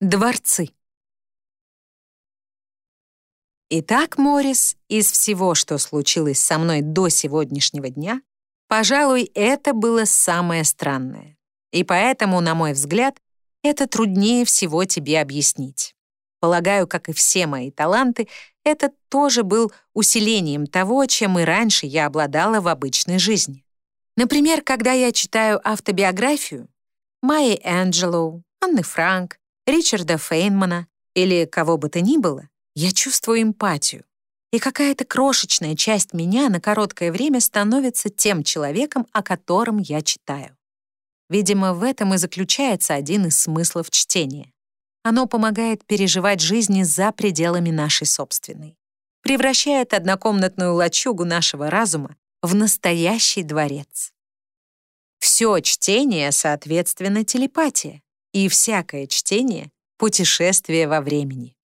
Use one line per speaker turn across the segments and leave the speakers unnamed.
Дворцы. Итак, Морис, из всего, что случилось со мной до сегодняшнего дня, пожалуй, это было самое странное. И поэтому, на мой взгляд, это труднее всего тебе объяснить. Полагаю, как и все мои таланты, это тоже был усилением того, чем и раньше я обладала в обычной жизни. Например, когда я читаю автобиографию Майи Энджелоу, Анны Франк, Ричарда Фейнмана или кого бы то ни было, я чувствую эмпатию. И какая-то крошечная часть меня на короткое время становится тем человеком, о котором я читаю. Видимо, в этом и заключается один из смыслов чтения. Оно помогает переживать жизни за пределами нашей собственной. Превращает однокомнатную лачугу нашего разума в настоящий дворец. Все чтение, соответственно, телепатия и всякое чтение — путешествие во времени.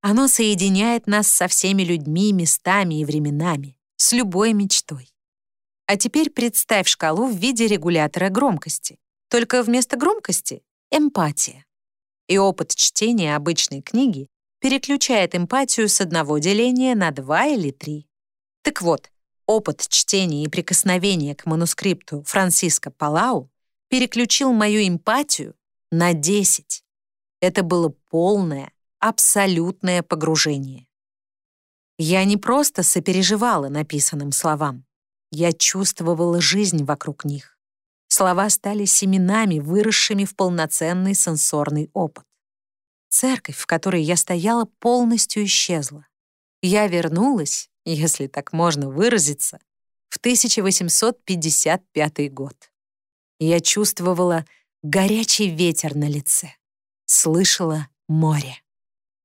Оно соединяет нас со всеми людьми, местами и временами, с любой мечтой. А теперь представь шкалу в виде регулятора громкости. Только вместо громкости — эмпатия. И опыт чтения обычной книги переключает эмпатию с одного деления на два или три. Так вот, опыт чтения и прикосновения к манускрипту Франциско Палау переключил мою эмпатию на 10. Это было полное, абсолютное погружение. Я не просто сопереживала написанным словам. Я чувствовала жизнь вокруг них. Слова стали семенами, выросшими в полноценный сенсорный опыт. Церковь, в которой я стояла, полностью исчезла. Я вернулась, если так можно выразиться, в 1855 год. Я чувствовала горячий ветер на лице. Слышала море.